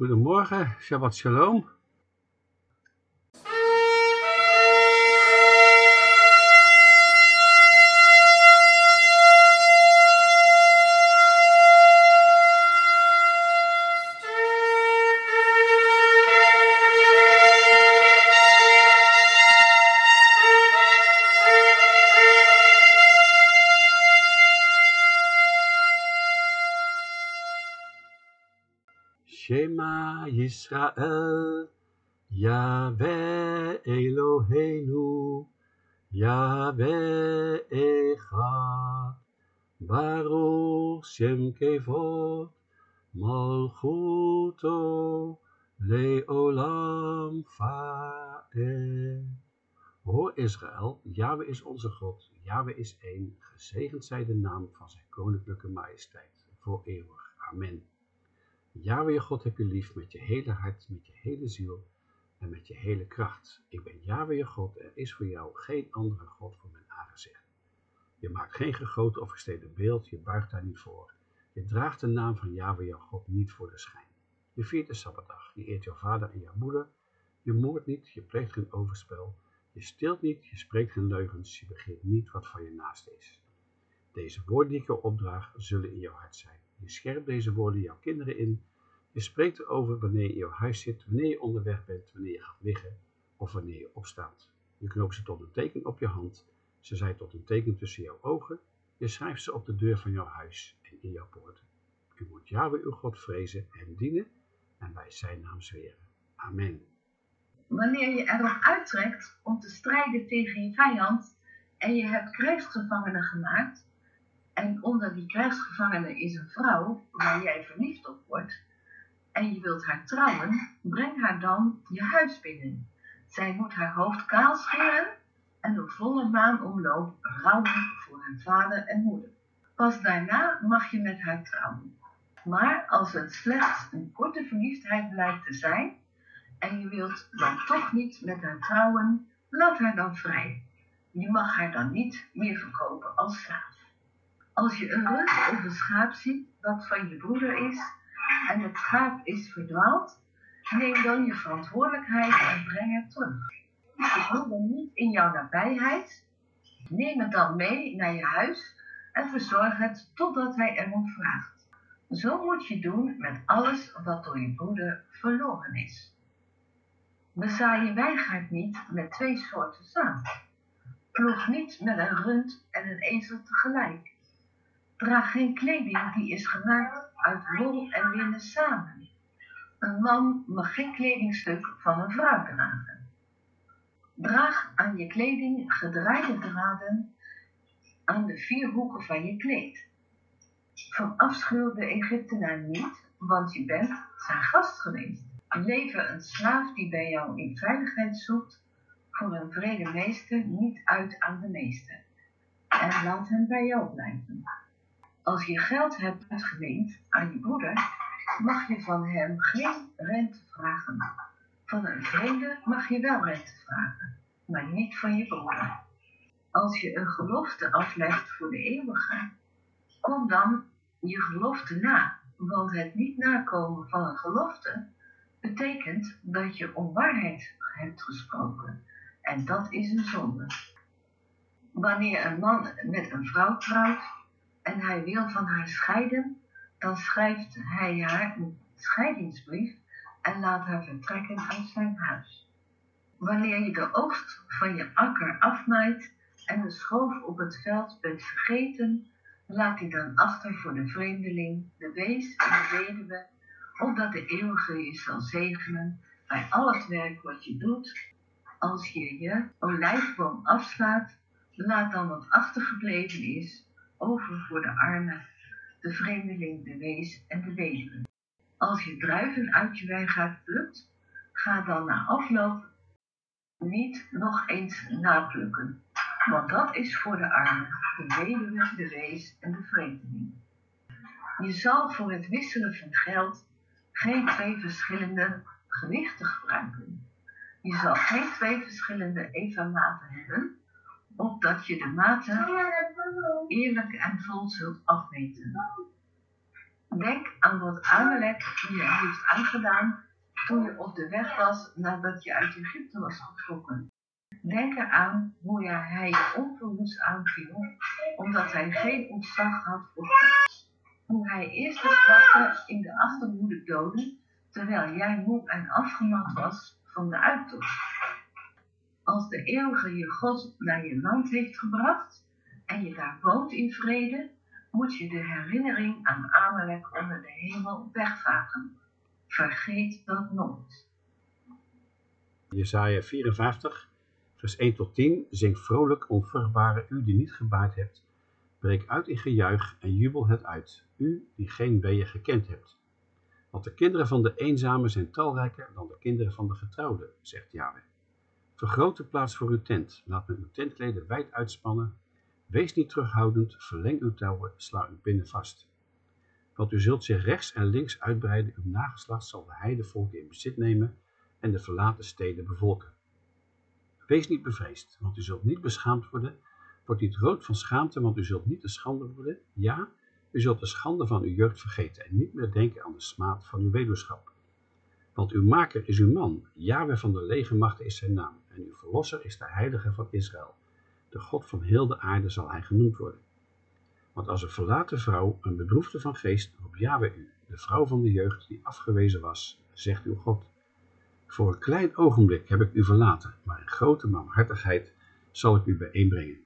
Goedemorgen, Shabbat Shalom. Yisrael, Yahweh Eloheinu, Yahweh Echad, Baruch Shem Kevod, Malchuto, Leolam Faed. Hoor Israël, Yahweh is onze God, Yahweh is één, gezegend zij de naam van zijn koninklijke majesteit, voor eeuwig. Amen. Yahweh je God heb je lief met je hele hart, met je hele ziel en met je hele kracht. Ik ben Yahweh je God, er is voor jou geen andere God voor mijn aangezicht. Je maakt geen gegoten of gesteden beeld, je buigt daar niet voor. Je draagt de naam van Yahweh je God niet voor de schijn. Je viert de Sabbatdag, je eert jouw vader en jouw moeder. Je moordt niet, je pleegt geen overspel. Je stilt niet, je spreekt geen leugens, je begeert niet wat van je naast is. Deze woorden die ik jou opdraag, zullen in jouw hart zijn. Je scherpt deze woorden jouw kinderen in. Je spreekt erover wanneer je in jouw huis zit, wanneer je onderweg bent, wanneer je gaat liggen of wanneer je opstaat. Je knoopt ze tot een teken op je hand. Ze zijn tot een teken tussen jouw ogen. Je schrijft ze op de deur van jouw huis en in jouw poorten. U moet Yahweh uw God vrezen en dienen en bij zijn naam zweren. Amen. Wanneer je erop uittrekt om te strijden tegen je vijand en je hebt krijgsgevangenen gemaakt, en onder die krijgsgevangenen is een vrouw waar jij verliefd op wordt, en je wilt haar trouwen, breng haar dan je huis binnen. Zij moet haar hoofd kaal scheren en een volle maanomloop rouwen voor haar vader en moeder. Pas daarna mag je met haar trouwen. Maar als het slechts een korte verliefdheid blijkt te zijn, en je wilt dan toch niet met haar trouwen, laat haar dan vrij. Je mag haar dan niet meer verkopen als slaaf. Als je een rund of een schaap ziet dat van je broeder is en het schaap is verdwaald, neem dan je verantwoordelijkheid en breng het terug. De broeder niet in jouw nabijheid? Neem het dan mee naar je huis en verzorg het totdat hij erom vraagt. Zo moet je doen met alles wat door je broeder verloren is. Bezaai je wijngaard niet met twee soorten zaad. Ploeg niet met een rund en een ezel tegelijk. Draag geen kleding die is gemaakt uit wol en linnen samen. Een man mag geen kledingstuk van een vrouw dragen. Draag aan je kleding gedraaide draden aan de vier hoeken van je kleed. Verafschuw de Egyptenaar niet, want je bent zijn gast geweest. Lever een slaaf die bij jou in veiligheid zoekt, voor een vrede meester niet uit aan de meester. En laat hem bij jou blijven. Als je geld hebt uitgeleend aan je broeder, mag je van hem geen rente vragen. Van een vreemde mag je wel rente vragen, maar niet van je broeder. Als je een gelofte aflegt voor de eeuwige, kom dan je gelofte na, want het niet nakomen van een gelofte betekent dat je onwaarheid hebt gesproken. En dat is een zonde. Wanneer een man met een vrouw trouwt en hij wil van haar scheiden, dan schrijft hij haar een scheidingsbrief en laat haar vertrekken uit zijn huis. Wanneer je de oogst van je akker afmaait en de schoof op het veld bent vergeten, laat die dan achter voor de vreemdeling, de wees en de weduwe, opdat de eeuwige je zal zegenen bij al het werk wat je doet. Als je je olijfboom afslaat, laat dan wat achtergebleven is over voor de armen, de vreemdeling, de wees en de weduwe. Als je druiven uit je wijngaard plukt, ga dan na afloop niet nog eens naplukken, want dat is voor de armen, de weduwe, de wees en de vreemdeling. Je zal voor het wisselen van geld geen twee verschillende gewichten gebruiken. Je zal geen twee verschillende evenmaten hebben, opdat je de maten eerlijk en vol zult afmeten. Denk aan wat Amalek je heeft aangedaan toen je op de weg was nadat je uit Egypte was getrokken. Denk eraan hoe hij je onverwoest aanviel, omdat hij geen ontzag had voor God. Hoe hij eerst de in de achterhoede doodde, terwijl jij moe en afgemat was van de uittocht. Als de eeuwige je God naar je land heeft gebracht en je daar woont in vrede, moet je de herinnering aan Amalek onder de hemel wegvagen. Vergeet dat nooit. Jesaja 54, vers 1 tot 10. Zing vrolijk, onvruchtbare, u die niet gebaard hebt. Breek uit in gejuich en jubel het uit, u die geen weeën gekend hebt. Want de kinderen van de eenzame zijn talrijker dan de kinderen van de getrouwden, zegt Yahweh. Vergroot de plaats voor uw tent, laat met uw tentkleden wijd uitspannen. Wees niet terughoudend, verleng uw touwen, sla uw pinnen vast. Want u zult zich rechts en links uitbreiden, uw nageslacht zal de heidevolken in bezit nemen en de verlaten steden bevolken. Wees niet bevreesd, want u zult niet beschaamd worden. Word niet rood van schaamte, want u zult niet de schande worden. Ja, u zult de schande van uw jeugd vergeten en niet meer denken aan de smaad van uw weduwschap. Want uw maker is uw man, Yahweh van de legermachten is zijn naam, en uw verlosser is de heilige van Israël. De God van heel de aarde zal hij genoemd worden. Want als een verlaten vrouw, een bedroefde van geest, roept Yahweh u, de vrouw van de jeugd die afgewezen was, zegt uw God. Voor een klein ogenblik heb ik u verlaten, maar in grote barmhartigheid zal ik u bijeenbrengen.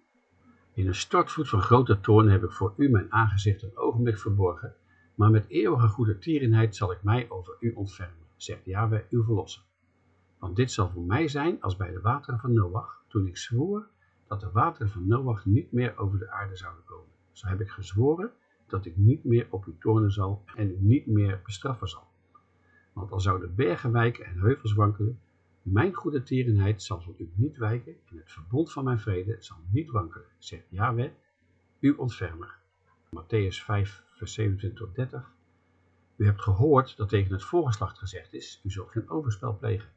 In een stortvloed van grote toorn heb ik voor u mijn aangezicht een ogenblik verborgen, maar met eeuwige goede tierenheid zal ik mij over u ontfermen, zegt Yahweh uw verlosser. Want dit zal voor mij zijn als bij de wateren van Noach, toen ik zwoer dat de wateren van Noach niet meer over de aarde zouden komen. Zo heb ik gezworen dat ik niet meer op u toornen zal en u niet meer bestraffen zal. Want al zouden bergen wijken en heuvels wankelen, mijn goede tierenheid zal voor u niet wijken en het verbond van mijn vrede zal niet wankelen, zegt Yahweh, uw ontfermer. Matthäus 5, vers 27 tot 30. U hebt gehoord dat tegen het voorgeslacht gezegd is, u zult geen overspel plegen.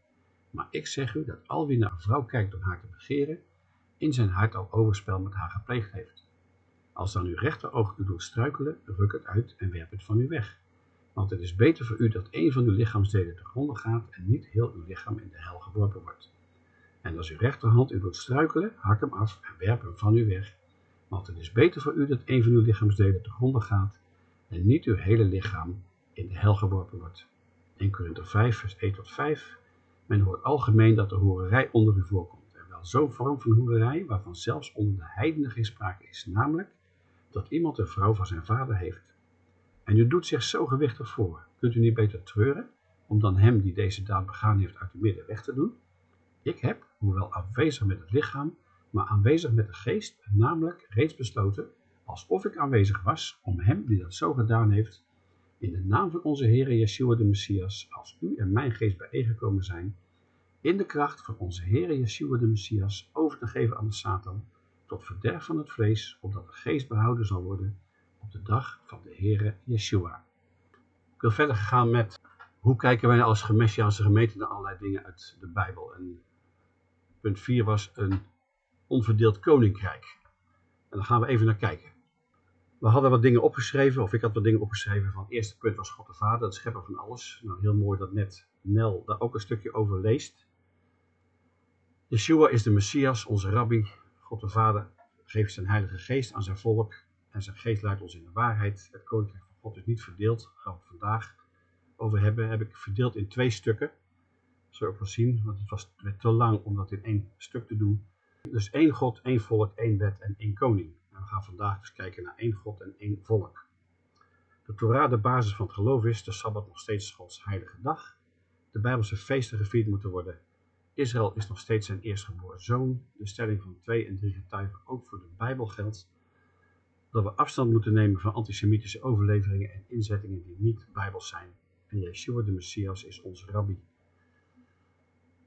Maar ik zeg u dat al wie naar een vrouw kijkt om haar te begeren, in zijn hart al overspel met haar gepleegd heeft. Als dan uw rechteroog u doet struikelen, ruk het uit en werp het van u weg. Want het is beter voor u dat een van uw lichaamsdelen te gronden gaat en niet heel uw lichaam in de hel geworpen wordt. En als uw rechterhand u doet struikelen, hak hem af en werp hem van u weg. Want het is beter voor u dat een van uw lichaamsdelen te gronden gaat en niet uw hele lichaam in de hel geworpen wordt. 1 Korinther 5 vers 1 tot 5 Men hoort algemeen dat de hoererij onder u voorkomt. En wel zo'n vorm van hoererij waarvan zelfs onder de heidenen geen sprake is, namelijk dat iemand een vrouw van zijn vader heeft. En u doet zich zo gewichtig voor. Kunt u niet beter treuren, om dan hem die deze daad begaan heeft uit uw midden weg te doen? Ik heb, hoewel afwezig met het lichaam, maar aanwezig met de geest, namelijk reeds besloten, alsof ik aanwezig was, om hem die dat zo gedaan heeft, in de naam van onze Heere Yeshua de Messias, als u en mijn geest bijeengekomen zijn, in de kracht van onze Heere Yeshua de Messias over te geven aan de Satan, tot verderf van het vlees, opdat de geest behouden zal worden op de dag van de Heere Yeshua. Ik wil verder gaan met hoe kijken wij als Messiaanse gemeente naar allerlei dingen uit de Bijbel. Punt 4 was een onverdeeld koninkrijk. En daar gaan we even naar kijken. We hadden wat dingen opgeschreven, of ik had wat dingen opgeschreven van het eerste punt was God de Vader, de schepper van alles. Nou, heel mooi dat net Nel daar ook een stukje over leest. Yeshua is de Messias, onze rabbi. God de Vader geeft zijn heilige geest aan zijn volk en zijn geest leidt ons in de waarheid. Het koninkrijk van God is niet verdeeld, daar gaan we het vandaag over hebben. Heb ik verdeeld in twee stukken. Dat zul je ook wel zien, want het was te lang om dat in één stuk te doen. Dus één God, één volk, één wet en één koning. En we gaan vandaag dus kijken naar één God en één volk. De Torah, de basis van het geloof is, de Sabbat nog steeds Gods heilige dag. De Bijbelse feesten gevierd moeten worden. Israël is nog steeds zijn eerstgeboren zoon. De stelling van twee en drie getuigen ook voor de Bijbel geldt. Dat we afstand moeten nemen van antisemitische overleveringen en inzettingen die niet bijbels zijn. En Yeshua de Messias is onze rabbi.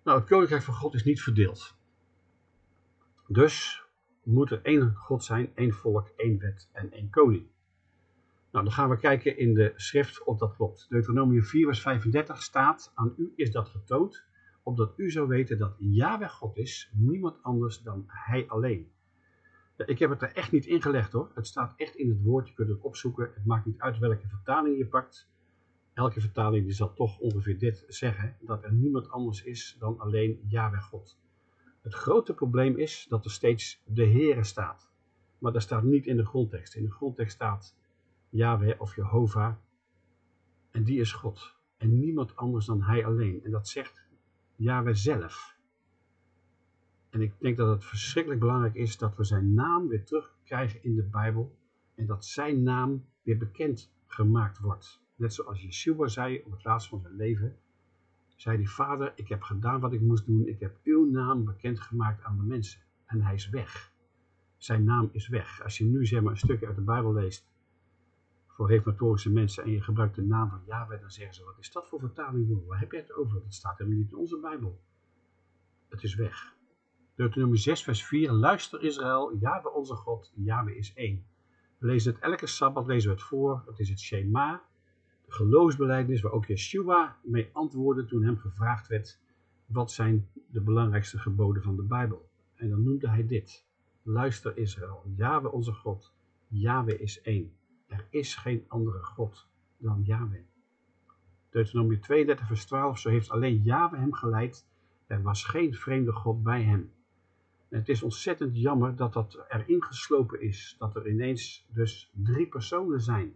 Nou, het koninkrijk van God is niet verdeeld. Dus moet er één God zijn, één volk, één wet en één koning. Nou, dan gaan we kijken in de schrift of dat klopt. Deuteronomium 4 vers 35 staat, aan u is dat getoond, opdat u zou weten dat Yahweh God is, niemand anders dan Hij alleen. Ik heb het er echt niet ingelegd hoor. Het staat echt in het woord. Je kunt het opzoeken. Het maakt niet uit welke vertaling je pakt. Elke vertaling die zal toch ongeveer dit zeggen. Dat er niemand anders is dan alleen Yahweh God. Het grote probleem is dat er steeds de Heere staat. Maar dat staat niet in de grondtekst. In de grondtekst staat Yahweh of Jehovah. En die is God. En niemand anders dan hij alleen. En dat zegt Yahweh zelf. En ik denk dat het verschrikkelijk belangrijk is dat we zijn naam weer terugkrijgen in de Bijbel. En dat zijn naam weer bekend gemaakt wordt. Net zoals Yeshua zei op het laatst van zijn leven. Zei die vader, ik heb gedaan wat ik moest doen. Ik heb uw naam bekendgemaakt aan de mensen. En hij is weg. Zijn naam is weg. Als je nu zeg maar een stukje uit de Bijbel leest. Voor reformatorische mensen. En je gebruikt de naam van Yahweh. Dan zeggen ze, wat is dat voor vertaling? Waar heb je het over? Dat staat helemaal niet in onze Bijbel. Het is weg. Deuteronomie 6 vers 4. Luister Israël, Yahweh onze God, Yahweh is één. We lezen het elke Sabbat, lezen we het voor. Het is het Shema, geloofsbelijdenis waar ook Yeshua mee antwoordde toen hem gevraagd werd. Wat zijn de belangrijkste geboden van de Bijbel? En dan noemde hij dit. Luister Israël, Yahweh onze God, Yahweh is één. Er is geen andere God dan Yahweh. Deuteronomie 32 vers 12. Zo heeft alleen Yahweh hem geleid. Er was geen vreemde God bij hem. Het is ontzettend jammer dat dat erin geslopen is. Dat er ineens dus drie personen zijn.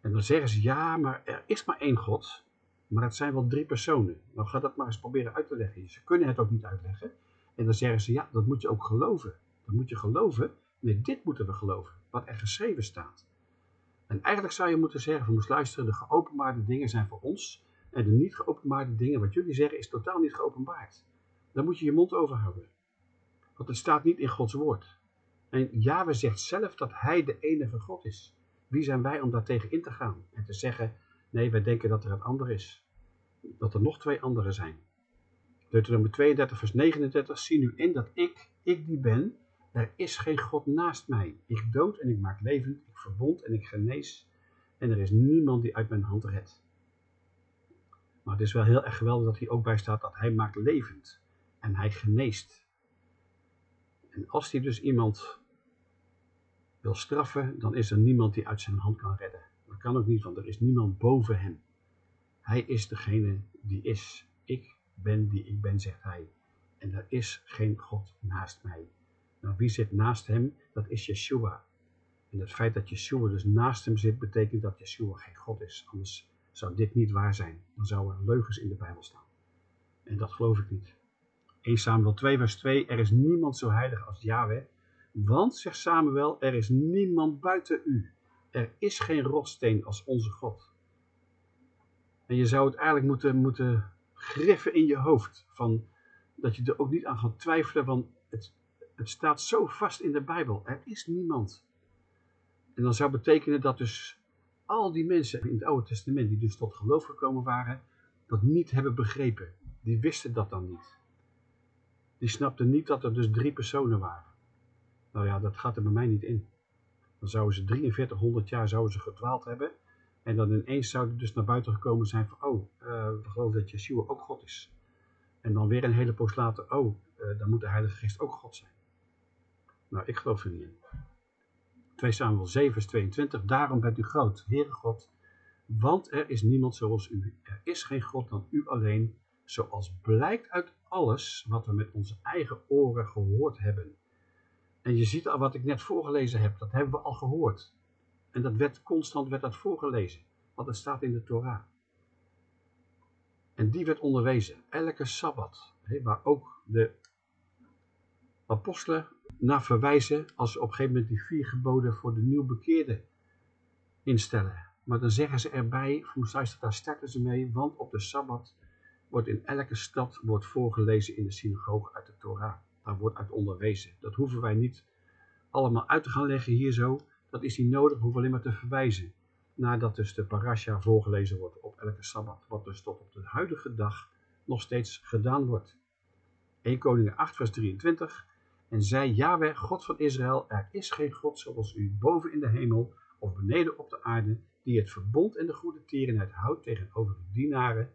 En dan zeggen ze, ja, maar er is maar één God. Maar het zijn wel drie personen. Nou ga dat maar eens proberen uit te leggen. Ze kunnen het ook niet uitleggen. En dan zeggen ze, ja, dat moet je ook geloven. Dat moet je geloven. Nee, dit moeten we geloven. Wat er geschreven staat. En eigenlijk zou je moeten zeggen, we moeten luisteren, de geopenbaarde dingen zijn voor ons. En de niet geopenbaarde dingen, wat jullie zeggen, is totaal niet geopenbaard. Daar moet je je mond over houden. Want het staat niet in Gods woord. En Yahweh zegt zelf dat hij de enige God is. Wie zijn wij om daar tegen in te gaan? En te zeggen, nee, wij denken dat er een ander is. Dat er nog twee anderen zijn. Deuteronomie 32 vers 39, zie nu in dat ik, ik die ben, er is geen God naast mij. Ik dood en ik maak levend, ik verwond en ik genees. En er is niemand die uit mijn hand redt. Maar het is wel heel erg geweldig dat hier ook bij staat dat hij maakt levend. En hij geneest. En als hij dus iemand wil straffen, dan is er niemand die uit zijn hand kan redden. Dat kan ook niet, want er is niemand boven hem. Hij is degene die is. Ik ben die ik ben, zegt hij. En er is geen God naast mij. Nou, wie zit naast hem? Dat is Yeshua. En het feit dat Yeshua dus naast hem zit, betekent dat Yeshua geen God is. Anders zou dit niet waar zijn. Dan zouden er leugens in de Bijbel staan. En dat geloof ik niet. 1 Samuel 2 vers 2, er is niemand zo heilig als Yahweh. Want, zegt Samuel, er is niemand buiten u. Er is geen rotsteen als onze God. En je zou het eigenlijk moeten, moeten griffen in je hoofd. Van, dat je er ook niet aan gaat twijfelen, want het, het staat zo vast in de Bijbel. Er is niemand. En dan zou betekenen dat dus al die mensen in het Oude Testament, die dus tot geloof gekomen waren, dat niet hebben begrepen. Die wisten dat dan niet die snapte niet dat er dus drie personen waren. Nou ja, dat gaat er bij mij niet in. Dan zouden ze 4300 jaar zouden ze gedwaald hebben. En dan ineens zouden dus naar buiten gekomen zijn van, oh, uh, we geloven dat Yeshua ook God is. En dan weer een hele poos later, oh, uh, dan moet de Heilige Geest ook God zijn. Nou, ik geloof er niet in. 2 Samuel 7 vers 22, daarom bent u groot, Heere God, want er is niemand zoals u. Er is geen God dan u alleen, zoals blijkt uit alles wat we met onze eigen oren gehoord hebben. En je ziet al wat ik net voorgelezen heb, dat hebben we al gehoord. En dat werd constant werd dat voorgelezen, want het staat in de Torah. En die werd onderwezen, elke Sabbat, waar ook de apostelen naar verwijzen als ze op een gegeven moment die vier geboden voor de nieuwbekeerden instellen. Maar dan zeggen ze erbij, daar starten ze mee, want op de Sabbat wordt in elke stad wordt voorgelezen in de synagoge uit de Torah. Wordt uit onderwezen. Dat hoeven wij niet allemaal uit te gaan leggen hier zo. Dat is niet nodig, we hoeven alleen maar te verwijzen. Nadat dus de parasha voorgelezen wordt op elke sabbat. Wat dus tot op de huidige dag nog steeds gedaan wordt. 1 Koningen 8 vers 23. En zei Yahweh, God van Israël, er is geen God zoals u boven in de hemel of beneden op de aarde, die het verbond en de goede tierenheid houdt tegenover uw dienaren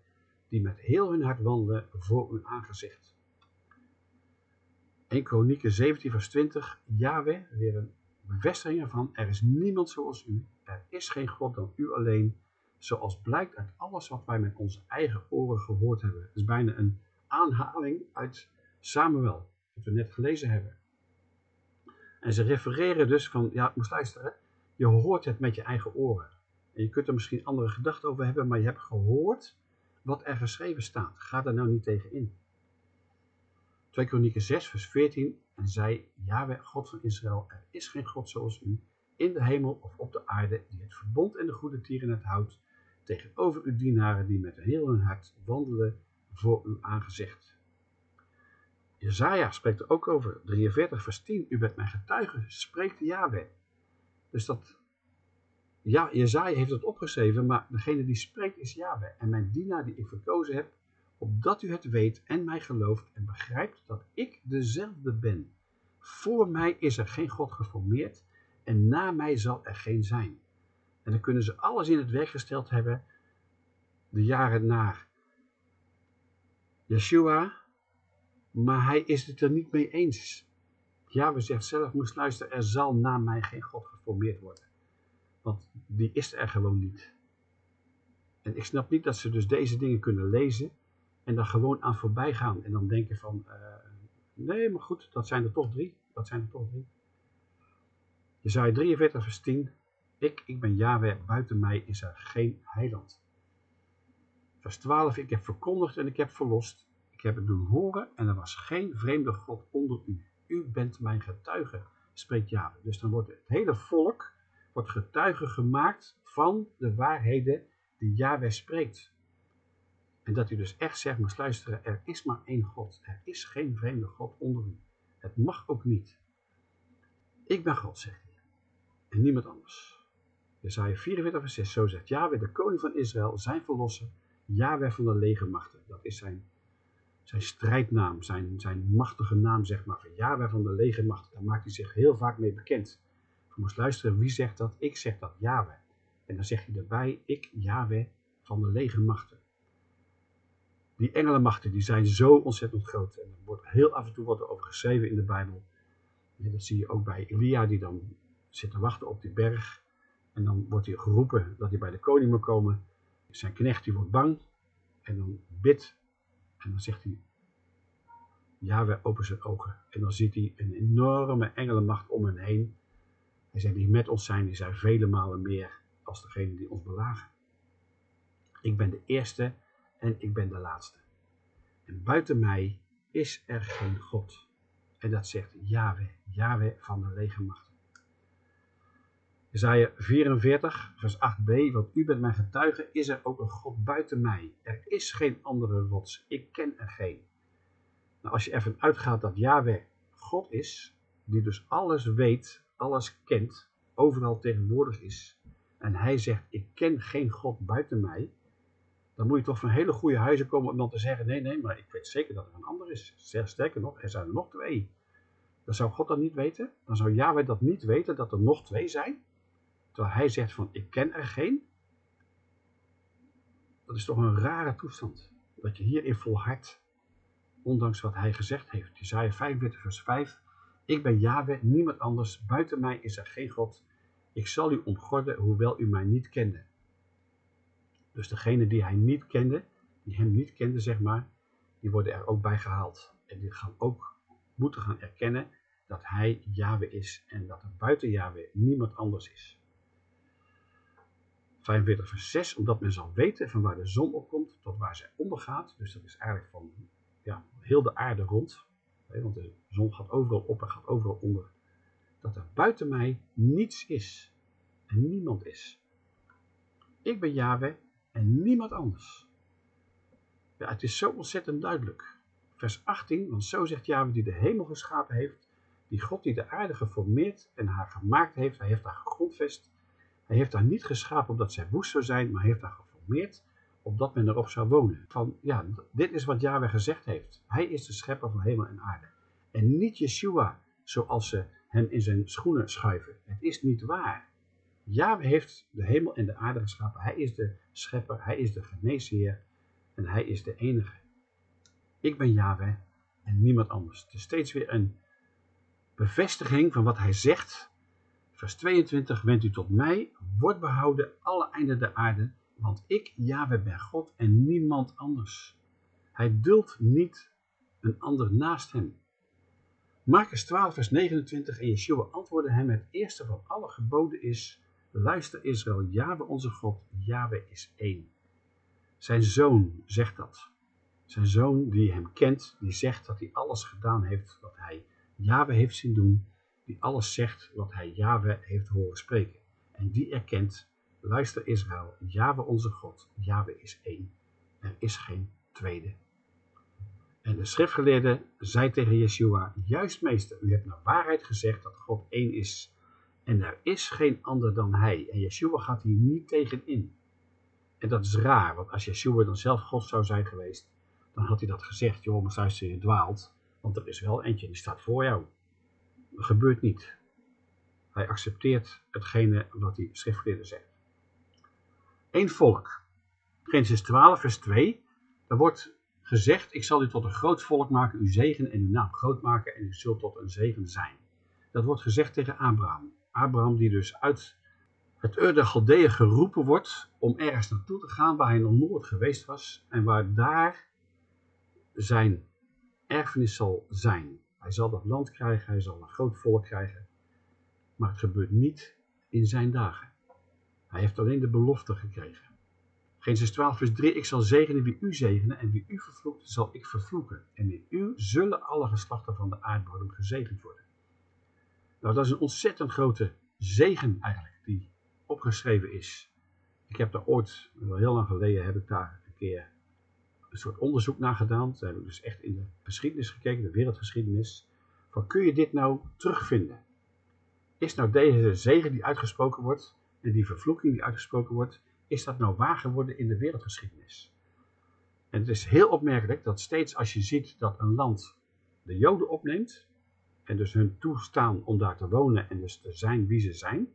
die met heel hun hart wandelen voor uw aangezicht. 1 Kronieken 17 vers 20. Yahweh, weer een bevestiging ervan. Er is niemand zoals u. Er is geen God dan u alleen. Zoals blijkt uit alles wat wij met onze eigen oren gehoord hebben. Het is bijna een aanhaling uit Samuel, wat we net gelezen hebben. En ze refereren dus van, ja, ik moest luisteren, je hoort het met je eigen oren. En je kunt er misschien andere gedachten over hebben, maar je hebt gehoord wat er geschreven staat. Ga daar nou niet tegen in. 2 Kronieken 6 vers 14 en zei, Yahweh, God van Israël, er is geen God zoals u, in de hemel of op de aarde, die het verbond en de goede tieren het houdt, tegenover uw dienaren die met heel hun hart wandelen voor uw aangezicht. Jezaja spreekt er ook over, 43 vers 10, u bent mijn getuige, spreekt Yahweh. Dus dat, ja, Jezaja heeft het opgeschreven, maar degene die spreekt is Yahweh. En mijn dienaar die ik verkozen heb, opdat u het weet en mij gelooft en begrijpt dat ik dezelfde ben. Voor mij is er geen God geformeerd en na mij zal er geen zijn. En dan kunnen ze alles in het werk gesteld hebben, de jaren na Yeshua, maar hij is het er niet mee eens. Ja, we zegt zelf, moest luisteren, er zal na mij geen God geformeerd worden. Want die is er gewoon niet. En ik snap niet dat ze dus deze dingen kunnen lezen en daar gewoon aan voorbij gaan. En dan denken van, uh, nee, maar goed, dat zijn er toch drie. Dat zijn er toch drie. Jezaja 43 vers 10. Ik, ik ben Yahweh, buiten mij is er geen heiland. Vers 12. Ik heb verkondigd en ik heb verlost. Ik heb het doen horen en er was geen vreemde God onder u. U bent mijn getuige, spreekt Yahweh. Dus dan wordt het hele volk wordt getuige gemaakt van de waarheden die Yahweh spreekt. En dat u dus echt zegt, maar luisteren, er is maar één God. Er is geen vreemde God onder u. Het mag ook niet. Ik ben God, zegt hij. En niemand anders. Jesaja 44 vers 6, zo zegt Yahweh, de koning van Israël, zijn verlosser, Yahweh van de legermachten. Dat is zijn, zijn strijdnaam, zijn, zijn machtige naam, zeg maar. Van Yahweh van de legermachten, daar maakt hij zich heel vaak mee bekend. Je moest luisteren, wie zegt dat? Ik zeg dat, Yahweh. En dan zeg je erbij, ik, Yahweh van de legermachten. Die engelenmachten die zijn zo ontzettend groot. En er wordt heel af en toe wat over geschreven in de Bijbel. En dat zie je ook bij Elia, die dan zit te wachten op die berg. En dan wordt hij geroepen dat hij bij de koning moet komen. Zijn knecht die wordt bang. En dan bidt. En dan zegt hij, Yahweh opent zijn ogen. En dan ziet hij een enorme engelenmacht om hem heen. Hij zegt, die met ons zijn, die zijn vele malen meer als degene die ons belagen. Ik ben de eerste en ik ben de laatste. En buiten mij is er geen God. En dat zegt Yahweh, Yahweh van de legermachten. Isaiah 44, vers 8b, want u bent mijn getuige, is er ook een God buiten mij. Er is geen andere rots, ik ken er geen. Nou, als je ervan uitgaat dat Yahweh God is, die dus alles weet, alles kent, overal tegenwoordig is, en hij zegt, ik ken geen God buiten mij, dan moet je toch van hele goede huizen komen om dan te zeggen, nee, nee, maar ik weet zeker dat er een ander is. Sterker nog, er zijn er nog twee. Dan zou God dat niet weten. Dan zou Yahweh dat niet weten, dat er nog twee zijn. Terwijl hij zegt van, ik ken er geen. Dat is toch een rare toestand. Dat je hierin volhardt, ondanks wat hij gezegd heeft. Jezaja 45 vers 5. Ik ben Yahweh, niemand anders. Buiten mij is er geen God. Ik zal u omgorden, hoewel u mij niet kende. Dus degene die hij niet kende, die hem niet kende, zeg maar, die worden er ook bij gehaald. En die gaan ook moeten gaan erkennen dat hij Yahweh is en dat er buiten Yahweh niemand anders is. 45 vers 6, omdat men zal weten van waar de zon opkomt tot waar zij ondergaat. Dus dat is eigenlijk van ja, heel de aarde rond. Want de zon gaat overal op en gaat overal onder. Dat er buiten mij niets is en niemand is. Ik ben Yahweh en niemand anders. Ja, het is zo ontzettend duidelijk. Vers 18, want zo zegt Yahweh die de hemel geschapen heeft, die God die de aarde geformeerd en haar gemaakt heeft, hij heeft haar gegrondvest. Hij heeft haar niet geschapen opdat zij woest zou zijn, maar heeft haar geformeerd opdat men erop zou wonen. Van, ja, dit is wat Yahweh gezegd heeft. Hij is de schepper van hemel en aarde. En niet Yeshua, zoals ze hem in zijn schoenen schuiven. Het is niet waar. Yahweh heeft de hemel en de aarde geschapen. Hij is de schepper, hij is de geneesheer en hij is de enige. Ik ben Yahweh en niemand anders. Het is steeds weer een bevestiging van wat hij zegt. Vers 22, wend u tot mij, word behouden alle einden der aarde, want ik, Yahweh, ben God en niemand anders. Hij duldt niet een ander naast hem. Marcus 12, vers 29 en Yeshua antwoordde hem, het eerste van alle geboden is, luister Israël, Yahweh onze God, Yahweh is één. Zijn zoon zegt dat. Zijn zoon die hem kent, die zegt dat hij alles gedaan heeft wat hij Yahweh heeft zien doen, die alles zegt wat hij Yahweh heeft horen spreken. En die erkent, luister Israël, Yahweh onze God, Yahweh is één. Er is geen tweede. En de schriftgeleerde zei tegen Yeshua, juist meester, u hebt naar waarheid gezegd dat God één is. En er is geen ander dan hij. En Yeshua gaat hier niet tegen in. En dat is raar, want als Yeshua dan zelf God zou zijn geweest, dan had hij dat gezegd. Joh, maar luister, je dwaalt, want er is wel eentje die staat voor jou. Dat gebeurt niet. Hij accepteert hetgene wat die schriftgeleerde zegt. Eén volk. Genesis 12 vers 2. Daar wordt gezegd, ik zal u tot een groot volk maken, uw zegen en uw naam groot maken en u zult tot een zegen zijn. Dat wordt gezegd tegen Abraham. Abraham die dus uit het Ur der Galdeeën geroepen wordt om ergens naartoe te gaan waar hij nog nooit geweest was en waar daar zijn erfenis zal zijn. Hij zal dat land krijgen, hij zal een groot volk krijgen, maar het gebeurt niet in zijn dagen. Hij heeft alleen de belofte gekregen. Genesis 12 vers 3, ik zal zegenen wie u zegenen en wie u vervloekt, zal ik vervloeken. En in u zullen alle geslachten van de aardbodem gezegend worden. Nou, dat is een ontzettend grote zegen eigenlijk, die opgeschreven is. Ik heb daar ooit, heel lang geleden, heb ik daar een keer een soort onderzoek naar gedaan. Toen heb ik dus echt in de geschiedenis gekeken, de wereldgeschiedenis. Van kun je dit nou terugvinden? Is nou deze zegen die uitgesproken wordt en die vervloeking die uitgesproken wordt, is dat nou waar geworden in de wereldgeschiedenis? En het is heel opmerkelijk dat steeds als je ziet dat een land de Joden opneemt, en dus hun toestaan om daar te wonen en dus te zijn wie ze zijn,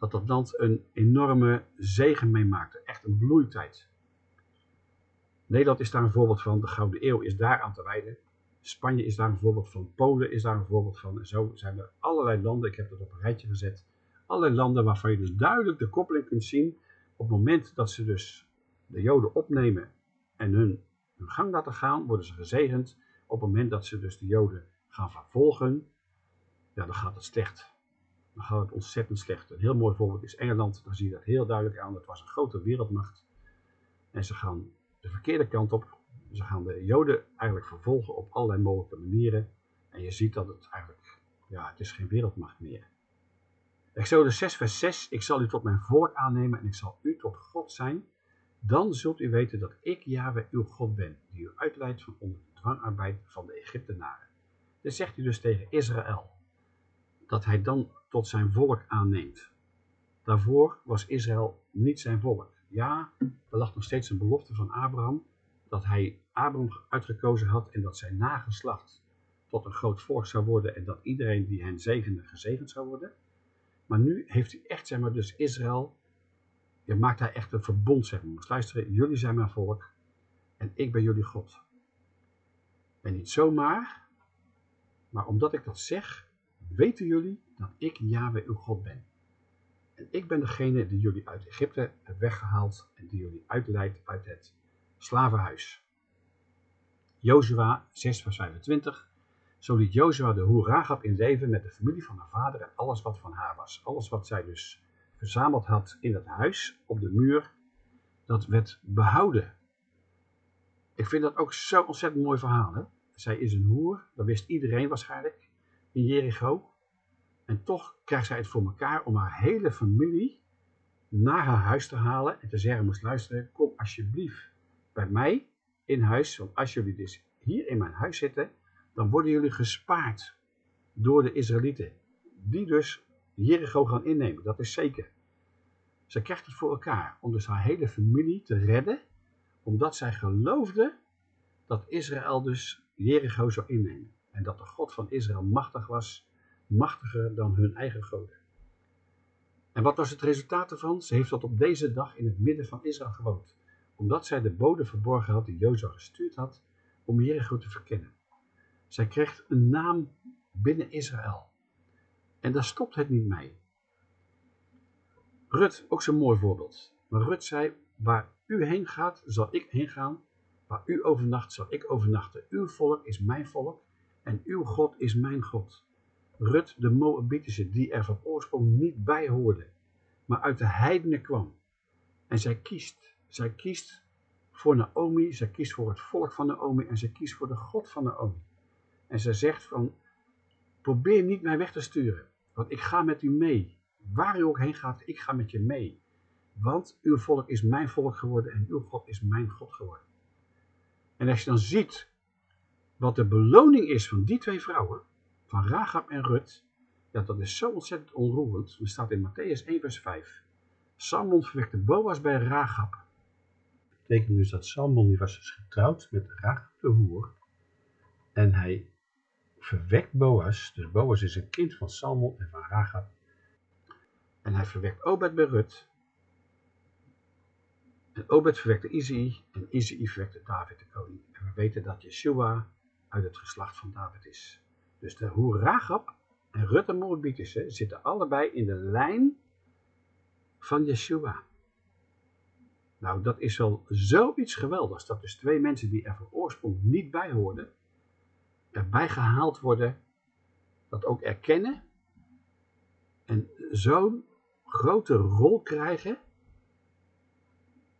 dat dat land een enorme zegen meemaakte. Echt een bloeitijd. Nederland is daar een voorbeeld van. De Gouden Eeuw is daar aan te wijden. Spanje is daar een voorbeeld van. Polen is daar een voorbeeld van. En zo zijn er allerlei landen. Ik heb dat op een rijtje gezet. Allerlei landen waarvan je dus duidelijk de koppeling kunt zien. Op het moment dat ze dus de Joden opnemen en hun, hun gang laten gaan, worden ze gezegend. Op het moment dat ze dus de Joden gaan vervolgen, ja, dan gaat het slecht. Dan gaat het ontzettend slecht. Een heel mooi voorbeeld is Engeland. Daar zie je dat heel duidelijk aan. Dat was een grote wereldmacht. En ze gaan de verkeerde kant op. Ze gaan de Joden eigenlijk vervolgen op allerlei mogelijke manieren. En je ziet dat het eigenlijk, ja, het is geen wereldmacht meer. Exodus 6 vers 6, ik zal u tot mijn volk aannemen en ik zal u tot God zijn. Dan zult u weten dat ik, Yahweh, uw God ben, die u uitleidt van onder de dwangarbeid van de Egyptenaren. Dit zegt hij dus tegen Israël, dat hij dan tot zijn volk aanneemt. Daarvoor was Israël niet zijn volk. Ja, er lag nog steeds een belofte van Abraham, dat hij Abraham uitgekozen had en dat zijn nageslacht tot een groot volk zou worden en dat iedereen die hen zegende gezegend zou worden. Maar nu heeft hij echt, zeg maar, dus Israël, je maakt hij echt een verbond, zeg maar. luisteren, jullie zijn mijn volk en ik ben jullie God. En niet zomaar, maar omdat ik dat zeg, weten jullie dat ik Yahweh uw God ben. En ik ben degene die jullie uit Egypte heb weggehaald en die jullie uitleidt uit het slavenhuis. Jozua 6 vers 25 Zo liet Jozua de hoer in leven met de familie van haar vader en alles wat van haar was. Alles wat zij dus verzameld had in het huis, op de muur, dat werd behouden. Ik vind dat ook zo'n ontzettend mooi verhaal. Hè? Zij is een hoer, dat wist iedereen waarschijnlijk in Jericho. En toch krijgt zij het voor elkaar om haar hele familie naar haar huis te halen en te zeggen, moest luisteren, kom alsjeblieft bij mij in huis, want als jullie dus hier in mijn huis zitten, dan worden jullie gespaard door de Israëlieten, die dus Jericho gaan innemen, dat is zeker. Ze krijgt het voor elkaar om dus haar hele familie te redden, omdat zij geloofde dat Israël dus Jericho zou innemen. En dat de God van Israël machtig was machtiger dan hun eigen goden. En wat was het resultaat ervan? Ze heeft tot op deze dag in het midden van Israël gewoond. Omdat zij de bode verborgen had die Jozua gestuurd had, om Jericho te verkennen. Zij krijgt een naam binnen Israël. En daar stopt het niet mee. Rut, ook zo'n mooi voorbeeld. Maar Rut zei, waar u heen gaat, zal ik heen gaan. Waar u overnacht, zal ik overnachten. Uw volk is mijn volk en uw God is mijn God. Rut, de Moabitische, die er van oorsprong niet bij hoorde, maar uit de heidenen kwam. En zij kiest, zij kiest voor Naomi, zij kiest voor het volk van Naomi en zij kiest voor de God van Naomi. En zij zegt van, probeer niet mij weg te sturen, want ik ga met u mee. Waar u ook heen gaat, ik ga met je mee. Want uw volk is mijn volk geworden en uw God is mijn God geworden. En als je dan ziet wat de beloning is van die twee vrouwen, van Ragab en Rut, ja, dat is zo ontzettend onroerend. Er staat in Matthäus 1 vers 5. Salmon verwekte Boas bij Ragab. Dat betekent dus dat Salmon die was dus getrouwd met Ragab de hoer. En hij verwekt Boas, dus Boas is een kind van Salmon en van Ragab. En hij verwekt Obed bij Rut. En Obed verwekte Izei en Izei verwekte David de koning. En we weten dat Yeshua uit het geslacht van David is. Dus de hoer Ragab en Rut en Moabitische zitten allebei in de lijn van Yeshua. Nou, dat is wel zoiets geweldigs, dat dus twee mensen die er van oorsprong niet bij hoorden, erbij gehaald worden, dat ook erkennen en zo'n grote rol krijgen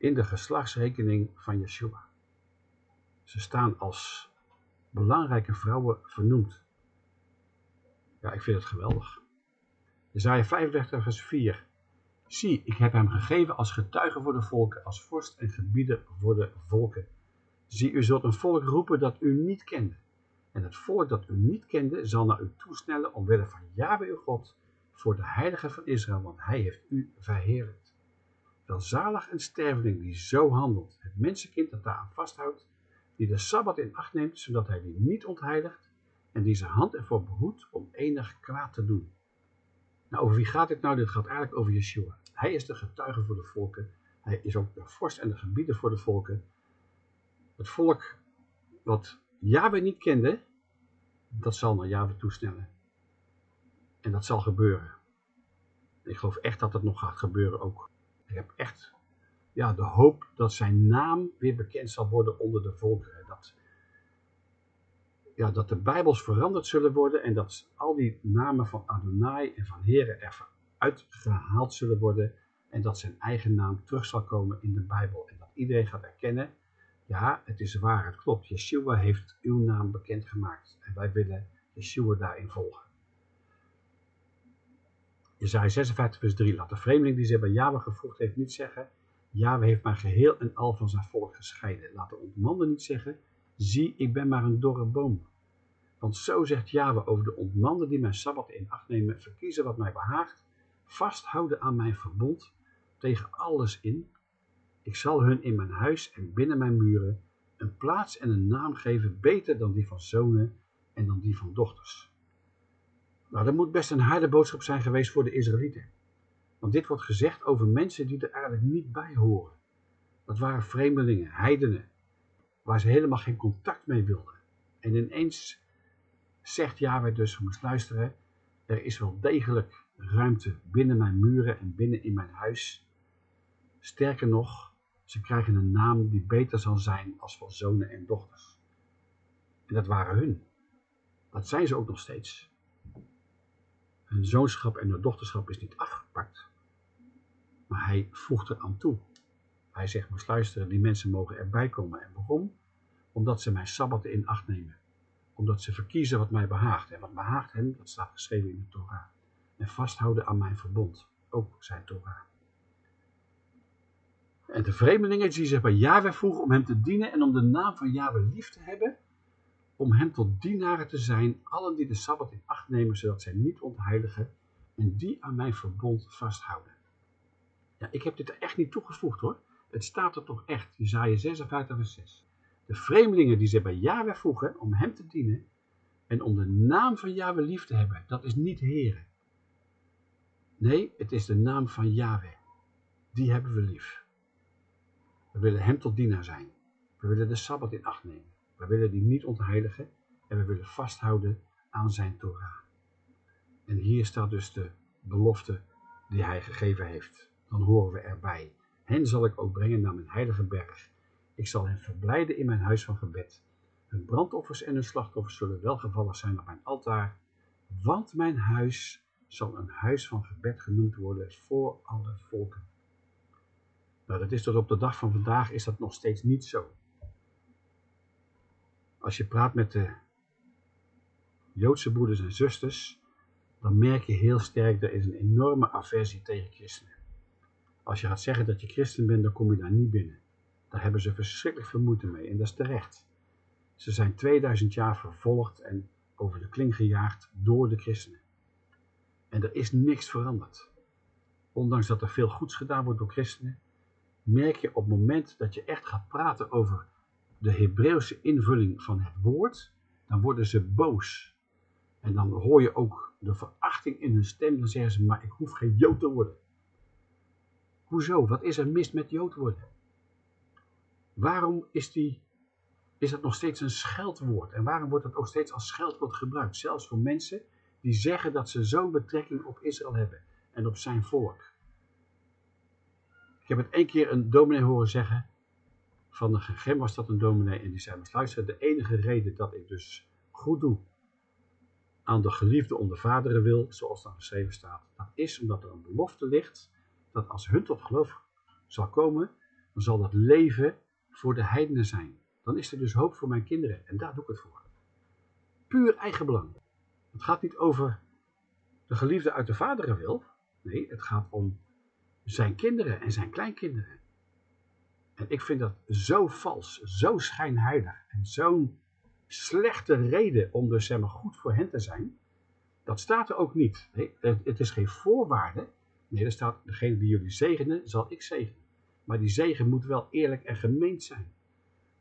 in de geslachtsrekening van Yeshua. Ze staan als belangrijke vrouwen vernoemd. Ja, ik vind het geweldig. Jezaja 35 vers 4. Zie, ik heb hem gegeven als getuige voor de volken, als vorst en gebieder voor de volken. Zie, u zult een volk roepen dat u niet kende. En het volk dat u niet kende, zal naar u toesnellen omwille van Yahweh uw God, voor de heilige van Israël, want hij heeft u verheerlijkt. Welzalig een sterveling die zo handelt, het mensenkind dat daaraan vasthoudt, die de Sabbat in acht neemt, zodat hij die niet ontheiligt, en die zijn hand ervoor behoedt om enig kwaad te doen. Nou, over wie gaat dit nou? Dit gaat eigenlijk over Yeshua. Hij is de getuige voor de volken. Hij is ook de vorst en de gebieder voor de volken. Het volk wat Yahweh niet kende, dat zal naar Yahweh toesnellen. En dat zal gebeuren. Ik geloof echt dat het nog gaat gebeuren ook. Ik heb echt ja, de hoop dat zijn naam weer bekend zal worden onder de volkeren. Dat, ja, dat de Bijbels veranderd zullen worden en dat al die namen van Adonai en van Heren er uitgehaald zullen worden. En dat zijn eigen naam terug zal komen in de Bijbel. En dat iedereen gaat erkennen, ja, het is waar, het klopt. Yeshua heeft uw naam bekendgemaakt. En wij willen Yeshua daarin volgen. Jezaja 56 vers 3. Laat de vreemdeling die zich bij Yahweh gevoegd heeft niet zeggen, Yahweh heeft mij geheel en al van zijn volk gescheiden. Laat de ontmande niet zeggen, zie, ik ben maar een dorre boom. Want zo zegt Yahweh over de ontmanden die mijn Sabbat in acht nemen, verkiezen wat mij behaagt, vasthouden aan mijn verbond, tegen alles in. Ik zal hun in mijn huis en binnen mijn muren een plaats en een naam geven, beter dan die van zonen en dan die van dochters. Nou, dat moet best een harde boodschap zijn geweest voor de Israëlieten. Want dit wordt gezegd over mensen die er eigenlijk niet bij horen. Dat waren vreemdelingen, heidenen, waar ze helemaal geen contact mee wilden. En ineens zegt Yahweh dus, we moeten luisteren, er is wel degelijk ruimte binnen mijn muren en binnen in mijn huis. Sterker nog, ze krijgen een naam die beter zal zijn als van zonen en dochters. En dat waren hun. Dat zijn ze ook nog steeds. Hun zoonschap en hun dochterschap is niet afgepakt. Maar hij voegt er aan toe. Hij zegt, maar luisteren, die mensen mogen erbij komen. En waarom? Omdat ze mijn Sabbat in acht nemen. Omdat ze verkiezen wat mij behaagt. En wat behaagt hen, dat staat geschreven in de Torah. En vasthouden aan mijn verbond. Ook zijn Torah. En de vreemdelingen die zich bij Yahweh vroegen om hem te dienen en om de naam van Yahweh lief te hebben, om hem tot dienaren te zijn, allen die de Sabbat in acht nemen, zodat zij niet ontheiligen en die aan mijn verbond vasthouden. Ja, ik heb dit er echt niet toegevoegd hoor. Het staat er toch echt, Jezaja 56 vers 6. De vreemdelingen die zich bij Yahweh voegen om hem te dienen en om de naam van Yahweh lief te hebben, dat is niet heren. Nee, het is de naam van Yahweh. Die hebben we lief. We willen hem tot dienaar zijn. We willen de Sabbat in acht nemen. We willen die niet ontheiligen en we willen vasthouden aan zijn Torah. En hier staat dus de belofte die hij gegeven heeft. Dan horen we erbij. Hen zal ik ook brengen naar mijn heilige berg. Ik zal hen verblijden in mijn huis van gebed. Hun brandoffers en hun slachtoffers zullen welgevallig zijn op mijn altaar. Want mijn huis zal een huis van gebed genoemd worden voor alle volken. Nou, dat is tot op de dag van vandaag is dat nog steeds niet zo. Als je praat met de Joodse broeders en zusters, dan merk je heel sterk, er is een enorme aversie tegen christenen. Als je gaat zeggen dat je christen bent, dan kom je daar niet binnen. Daar hebben ze verschrikkelijk veel moeite mee en dat is terecht. Ze zijn 2000 jaar vervolgd en over de kling gejaagd door de christenen. En er is niks veranderd. Ondanks dat er veel goeds gedaan wordt door christenen, merk je op het moment dat je echt gaat praten over de Hebreeuwse invulling van het woord, dan worden ze boos. En dan hoor je ook de verachting in hun stem. Dan zeggen ze, maar ik hoef geen Jood te worden. Hoezo? Wat is er mis met Jood worden? Waarom is, die, is dat nog steeds een scheldwoord? En waarom wordt het ook steeds als scheldwoord gebruikt? Zelfs voor mensen die zeggen dat ze zo'n betrekking op Israël hebben en op zijn volk. Ik heb het één keer een dominee horen zeggen, van de Gem was dat een dominee, en die zei, maar luister, de enige reden dat ik dus goed doe aan de geliefde onder vaderen wil, zoals dan geschreven staat, dat is omdat er een belofte ligt, dat als hun tot geloof zal komen, dan zal dat leven voor de heidenen zijn. Dan is er dus hoop voor mijn kinderen, en daar doe ik het voor. Puur eigenbelang. Het gaat niet over de geliefde uit de vaderen wil, nee, het gaat om zijn kinderen en zijn kleinkinderen. En ik vind dat zo vals, zo schijnheilig en zo'n slechte reden om dus zeg maar, goed voor hen te zijn. Dat staat er ook niet. Nee, het, is geen voorwaarde. Nee, er staat, degene die jullie zegenen, zal ik zegenen. Maar die zegen moet wel eerlijk en gemeend zijn.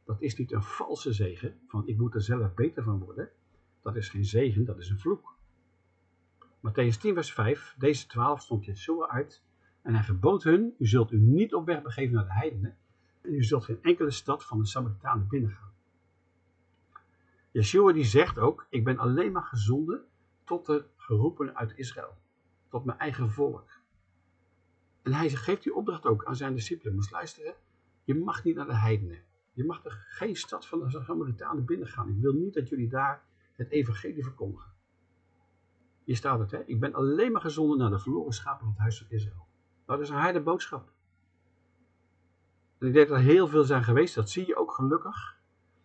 Dat is niet een valse zegen, van ik moet er zelf beter van worden. Dat is geen zegen, dat is een vloek. Matthäus 10 vers 5, deze 12 stond Yeshua uit. En hij verbood hun, u zult u niet op weg begeven naar de heidenen. En u zult geen enkele stad van de Samaritanen binnengaan. Yeshua die zegt ook, ik ben alleen maar gezonden tot de geroepenen uit Israël. Tot mijn eigen volk. En hij geeft die opdracht ook aan zijn discipelen. Moest luisteren, je mag niet naar de heidenen. Je mag er geen stad van de Samaritanen binnengaan. Ik wil niet dat jullie daar het evangelie verkondigen. Hier staat het, hè? ik ben alleen maar gezonden naar de verloren schapen van het huis van Israël. Nou, dat is een harde boodschap. En ik denk dat er heel veel zijn geweest, dat zie je ook gelukkig,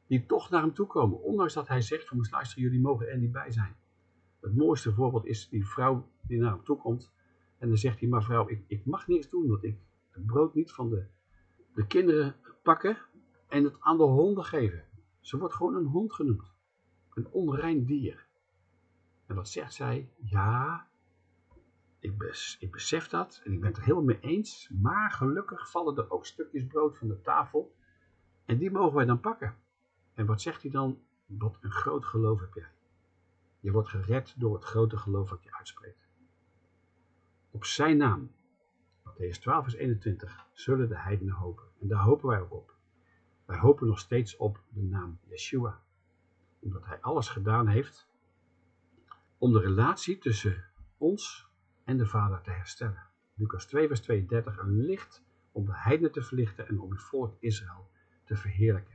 die toch naar hem toe komen. Ondanks dat hij zegt van, luisteren, jullie mogen er niet bij zijn. Het mooiste voorbeeld is die vrouw die naar hem toe komt. En dan zegt hij, maar vrouw, ik, ik mag niets doen, want ik het brood niet van de, de kinderen pakken en het aan de honden geven. Ze wordt gewoon een hond genoemd. Een onrein dier. En wat zegt zij? Ja, ik, bes, ik besef dat en ik ben het er helemaal mee eens. Maar gelukkig vallen er ook stukjes brood van de tafel. En die mogen wij dan pakken. En wat zegt hij dan? Wat een groot geloof heb jij. Je wordt gered door het grote geloof wat je uitspreekt. Op zijn naam, Matthäus 12 vers 21, zullen de heidenen hopen. En daar hopen wij ook op. Wij hopen nog steeds op de naam Yeshua. Omdat hij alles gedaan heeft om de relatie tussen ons en de Vader te herstellen. Lucas 2 vers 32, een licht om de heidenen te verlichten en om het volk Israël te verheerlijken.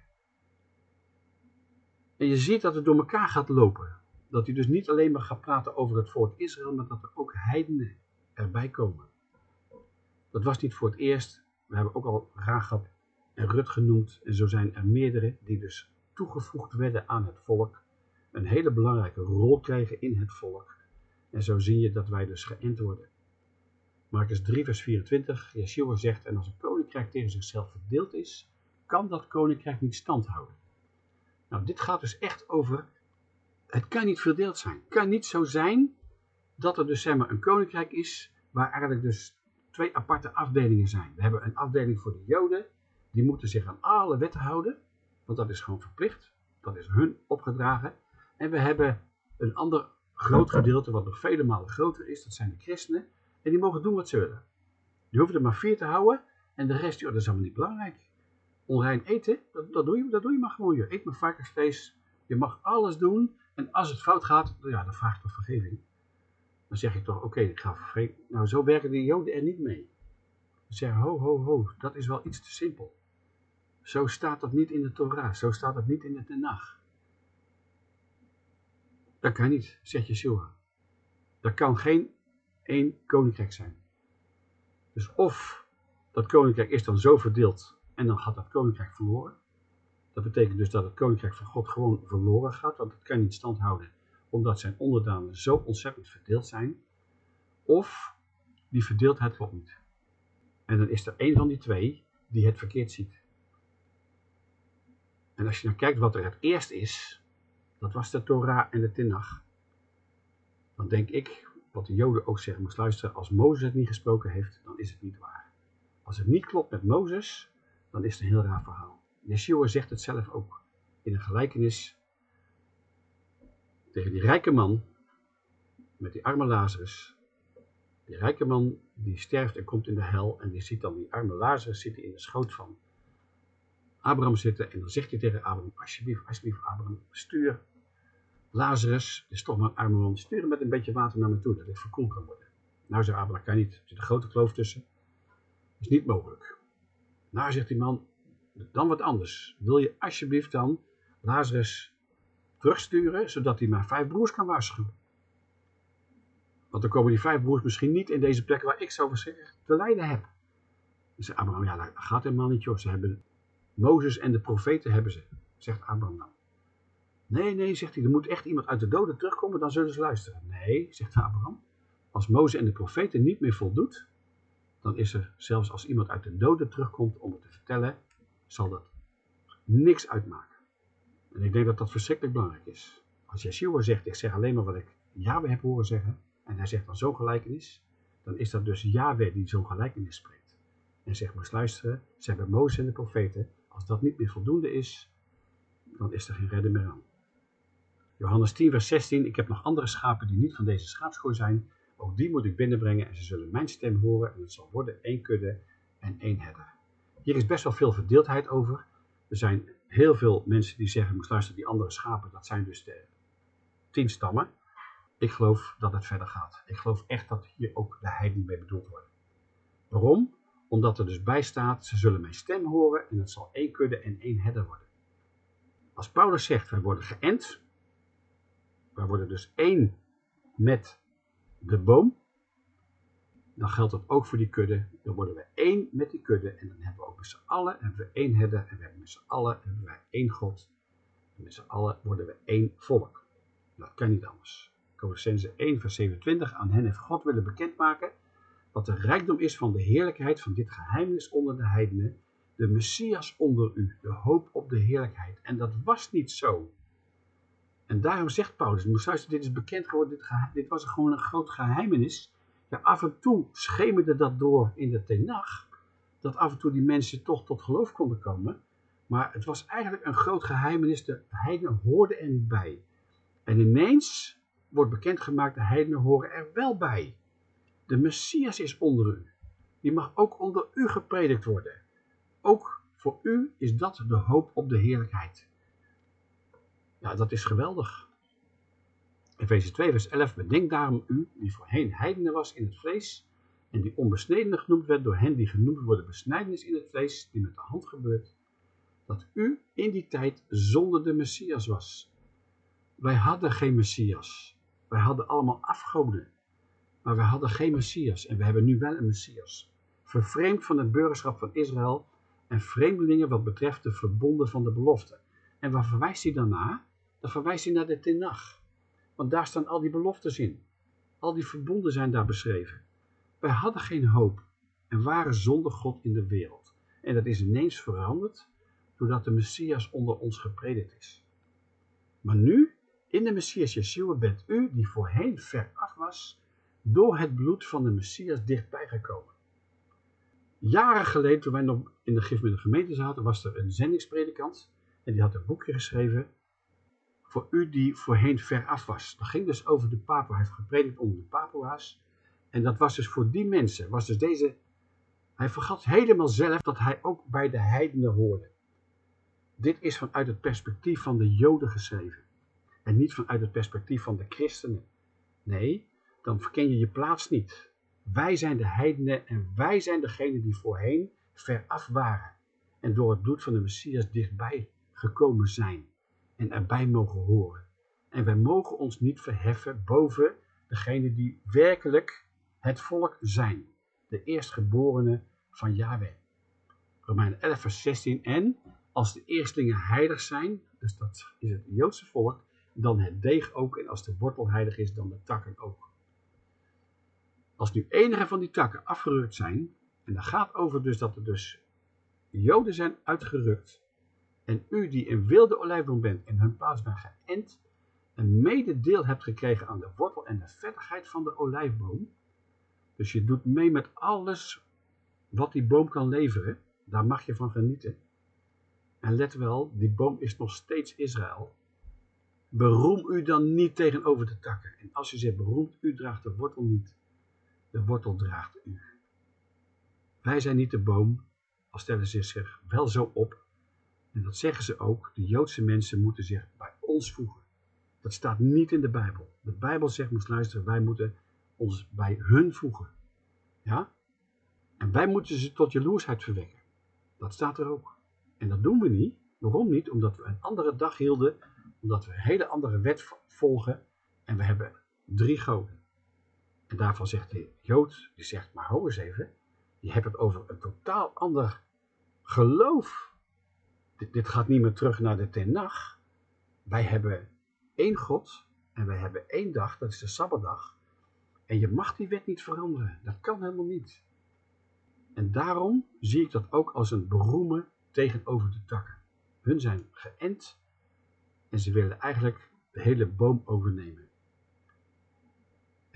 En je ziet dat het door elkaar gaat lopen. Dat hij dus niet alleen maar gaat praten over het volk Israël, maar dat er ook heidenen erbij komen. Dat was niet voor het eerst. We hebben ook al Ragab en Rut genoemd. En zo zijn er meerdere die dus toegevoegd werden aan het volk. Een hele belangrijke rol krijgen in het volk. En zo zie je dat wij dus geënt worden. Marcus 3 vers 24, Yeshua zegt, en als een koninkrijk tegen zichzelf verdeeld is, kan dat koninkrijk niet stand houden. Nou, dit gaat dus echt over, het kan niet verdeeld zijn. Het kan niet zo zijn dat er dus zeg maar een koninkrijk is, waar eigenlijk dus twee aparte afdelingen zijn. We hebben een afdeling voor de joden, die moeten zich aan alle wetten houden, want dat is gewoon verplicht. Dat is hun opgedragen. En we hebben een ander groot gedeelte, wat nog vele malen groter is, dat zijn de christenen. En die mogen doen wat ze willen. Die hoeven er maar vier te houden en de rest, joh, dat is allemaal niet belangrijk. onrein eten, dat, dat, doe je, dat doe je maar gewoon. Je eet maar varkensvlees, je mag alles doen. En als het fout gaat, ja, dan vraag je toch vergeving. Dan zeg je toch, oké, ik ga vergeving. Nou, zo werken die joden er niet mee. Ze zeggen, ho, ho, ho, dat is wel iets te simpel. Zo staat dat niet in de Torah, zo staat dat niet in de Tenach. Dat kan niet, zegt Yeshua. Dat kan geen één koninkrijk zijn. Dus of dat koninkrijk is dan zo verdeeld en dan gaat dat koninkrijk verloren. Dat betekent dus dat het koninkrijk van God gewoon verloren gaat, want het kan niet stand houden omdat zijn onderdanen zo ontzettend verdeeld zijn. Of die verdeeldheid klopt niet. En dan is er één van die twee die het verkeerd ziet. En als je nou kijkt wat er het eerst is, dat was de Torah en de Tinach. Dan denk ik, wat de Joden ook zeggen, moest luisteren, als Mozes het niet gesproken heeft, dan is het niet waar. Als het niet klopt met Mozes, dan is het een heel raar verhaal. Yeshua zegt het zelf ook in een gelijkenis tegen die rijke man met die arme Lazarus. Die rijke man die sterft en komt in de hel en die ziet dan die arme Lazarus zitten in de schoot van Abraham zitten en dan zegt hij tegen Abraham, alsjeblieft, alsjeblieft Abraham, stuur Lazarus, is toch maar een arme man, stuur hem met een beetje water naar me toe, dat ik verkoeld kan worden. Nou zegt Abraham, kan niet, er zit een grote kloof tussen, dat is niet mogelijk. Nou zegt die man, dan wat anders, wil je alsjeblieft dan Lazarus terugsturen, zodat hij maar vijf broers kan waarschuwen. Want dan komen die vijf broers misschien niet in deze plek waar ik zo te lijden heb. Dan Abraham, ja dat gaat helemaal niet joh, ze hebben Mozes en de profeten hebben ze, zegt Abraham dan. Nee, nee, zegt hij, er moet echt iemand uit de doden terugkomen, dan zullen ze luisteren. Nee, zegt Abraham, als Mozes en de profeten niet meer voldoet, dan is er, zelfs als iemand uit de doden terugkomt om het te vertellen, zal dat niks uitmaken. En ik denk dat dat verschrikkelijk belangrijk is. Als Yeshua zegt, ik zeg alleen maar wat ik Yahweh heb horen zeggen, en hij zegt dan zo'n gelijkenis, dan is dat dus Yahweh die zo'n gelijkenis spreekt. En zegt, maar luisteren, ze hebben Mozes en de profeten, als dat niet meer voldoende is, dan is er geen redden meer aan. Johannes 10 vers 16, ik heb nog andere schapen die niet van deze schaapschooi zijn, ook die moet ik binnenbrengen en ze zullen mijn stem horen en het zal worden één kudde en één herder. Hier is best wel veel verdeeldheid over. Er zijn heel veel mensen die zeggen, moest luisteren, die andere schapen, dat zijn dus de tien stammen. Ik geloof dat het verder gaat. Ik geloof echt dat hier ook de heidenen mee bedoeld worden. Waarom? Omdat er dus bij staat, ze zullen mijn stem horen en het zal één kudde en één herder worden. Als Paulus zegt, wij worden geënt, wij worden dus één met de boom, dan geldt dat ook voor die kudde. Dan worden we één met die kudde en dan hebben we ook met z'n allen hebben we één herder en we hebben met z'n allen hebben wij één God. En met z'n allen worden we één volk. Dat kan niet anders. Colossense 1 vers 27 aan hen heeft God willen bekendmaken wat de rijkdom is van de heerlijkheid van dit geheimnis onder de heidenen, de Messias onder u, de hoop op de heerlijkheid. En dat was niet zo. En daarom zegt Paulus, dit is bekend geworden, dit, dit was gewoon een groot geheimenis ja, af en toe schemerde dat door in de Tenach, dat af en toe die mensen toch tot geloof konden komen. Maar het was eigenlijk een groot geheimenis, de heidenen hoorden er niet bij. En ineens wordt bekendgemaakt, de heidenen horen er wel bij. De Messias is onder u. Die mag ook onder u gepredikt worden. Ook voor u is dat de hoop op de heerlijkheid. Ja, dat is geweldig. Efeze 2 vers 11, bedenk daarom u, die voorheen heidenen was in het vlees, en die onbesnedene genoemd werd door hen die genoemd worden besnijdenis in het vlees, die met de hand gebeurt, dat u in die tijd zonder de Messias was. Wij hadden geen Messias. Wij hadden allemaal afgoden. Maar wij hadden geen Messias en we hebben nu wel een Messias. Vervreemd van het burgerschap van Israël en vreemdelingen wat betreft de verbonden van de belofte. En waar verwijst hij naar? Dan verwijst hij naar de Tenach. Want daar staan al die beloftes in. Al die verbonden zijn daar beschreven. Wij hadden geen hoop en waren zonder God in de wereld. En dat is ineens veranderd doordat de Messias onder ons gepredikt is. Maar nu, in de Messias Yeshua, bent u, die voorheen ver af was, door het bloed van de Messias dichtbij gekomen. Jaren geleden, toen wij nog in de gif de gemeente zaten, was er een zendingspredikant. En die had een boekje geschreven voor u die voorheen ver af was. Dat ging dus over de Papua. Hij heeft gepredikt onder de Papua's. En dat was dus voor die mensen, was dus deze... Hij vergat helemaal zelf dat hij ook bij de heidenen hoorde. dit is vanuit het perspectief van de Joden geschreven. En niet vanuit het perspectief van de christenen. Nee, dan verken je je plaats niet. Wij zijn de heidenen en wij zijn degenen die voorheen veraf waren. En door het bloed van de Messias dichtbij gekomen zijn. En erbij mogen horen. En wij mogen ons niet verheffen boven degene die werkelijk het volk zijn. De eerstgeborenen van Yahweh. Romeinen 11 vers 16. En als de eerstelingen heilig zijn, dus dat is het Joodse volk, dan het deeg ook. En als de wortel heilig is, dan de takken ook. Als nu enige van die takken afgerukt zijn, en dat gaat over dus dat er dus Joden zijn uitgerukt, en u die een wilde olijfboom bent en hun plaats bent geënt, een mededeel hebt gekregen aan de wortel en de vettigheid van de olijfboom, dus je doet mee met alles wat die boom kan leveren, daar mag je van genieten. En let wel, die boom is nog steeds Israël. Beroem u dan niet tegenover de takken. En als je zegt beroemt, u draagt de wortel niet. De wortel draagt u. Wij zijn niet de boom, al stellen ze zich wel zo op. En dat zeggen ze ook, de Joodse mensen moeten zich bij ons voegen. Dat staat niet in de Bijbel. De Bijbel zegt, moest luisteren, wij moeten ons bij hun voegen. Ja? En wij moeten ze tot jaloersheid verwekken. Dat staat er ook. En dat doen we niet. Waarom niet? Omdat we een andere dag hielden, omdat we een hele andere wet volgen en we hebben drie goden. En daarvan zegt de Jood, die zegt, maar hou eens even, je hebt het over een totaal ander geloof. Dit, dit gaat niet meer terug naar de Tenach. Wij hebben één God en wij hebben één dag, dat is de Sabbatdag. En je mag die wet niet veranderen. Dat kan helemaal niet. En daarom zie ik dat ook als een beroemen tegenover de takken. Hun zijn geënt en ze willen eigenlijk de hele boom overnemen.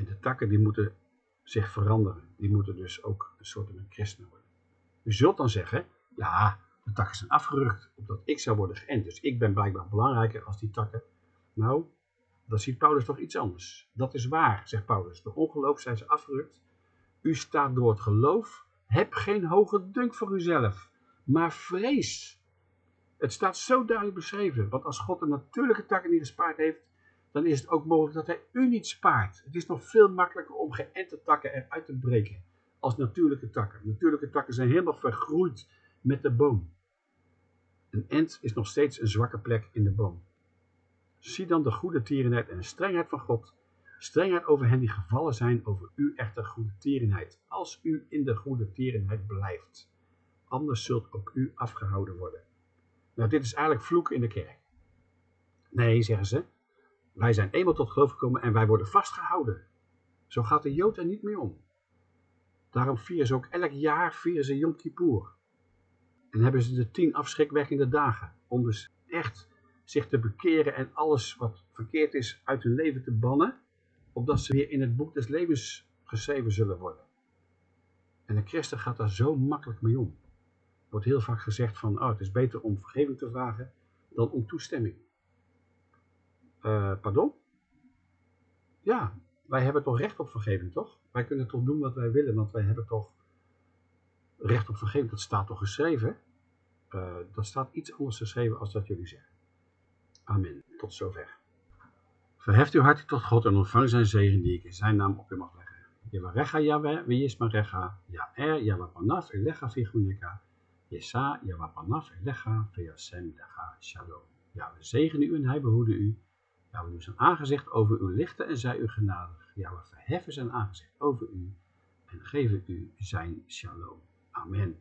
En de takken die moeten zich veranderen. Die moeten dus ook een soort van christen worden. U zult dan zeggen, ja, de takken zijn afgerukt, opdat ik zou worden geënt. Dus ik ben blijkbaar belangrijker als die takken. Nou, dan ziet Paulus toch iets anders. Dat is waar, zegt Paulus. De ongeloof zijn ze afgerukt. U staat door het geloof. Heb geen hoge dunk voor uzelf, maar vrees. Het staat zo duidelijk beschreven. Want als God de natuurlijke takken niet gespaard heeft, dan is het ook mogelijk dat hij u niet spaart. Het is nog veel makkelijker om geënte takken eruit te breken als natuurlijke takken. Natuurlijke takken zijn helemaal vergroeid met de boom. Een ent is nog steeds een zwakke plek in de boom. Zie dan de goede tierenheid en de strengheid van God. Strengheid over hen die gevallen zijn, over u echter goede tierenheid. Als u in de goede tierenheid blijft. Anders zult ook u afgehouden worden. Nou, dit is eigenlijk vloeken in de kerk. Nee, zeggen ze. Wij zijn eenmaal tot geloof gekomen en wij worden vastgehouden. Zo gaat de Jood er niet mee om. Daarom vieren ze ook elk jaar vieren ze Yom Kippur. En hebben ze de tien afschrikwekkende dagen. Om dus echt zich te bekeren en alles wat verkeerd is uit hun leven te bannen, opdat ze weer in het boek des levens geschreven zullen worden. En de christen gaat daar zo makkelijk mee om. Wordt heel vaak gezegd van, oh, het is beter om vergeving te vragen dan om toestemming. Uh, pardon? Ja, wij hebben toch recht op vergeving, toch? Wij kunnen toch doen wat wij willen, want wij hebben toch recht op vergeving. Dat staat toch geschreven? Uh, dat staat iets anders geschreven als dat jullie zeggen. Amen. Tot zover. Verheft uw hart tot God en ontvang zijn zegen die ik in zijn naam op u mag leggen. Yahweh, Yavapanaf, Elecha, Figunika, Yesa, Yavapanaf, Elecha, Lecha, Shalom. Ja, we zegenen u en hij behoede u. We doen zijn aangezicht over u lichten en zij u genadig. Ja, we verheffen zijn aangezicht over u en geven u zijn shalom. Amen.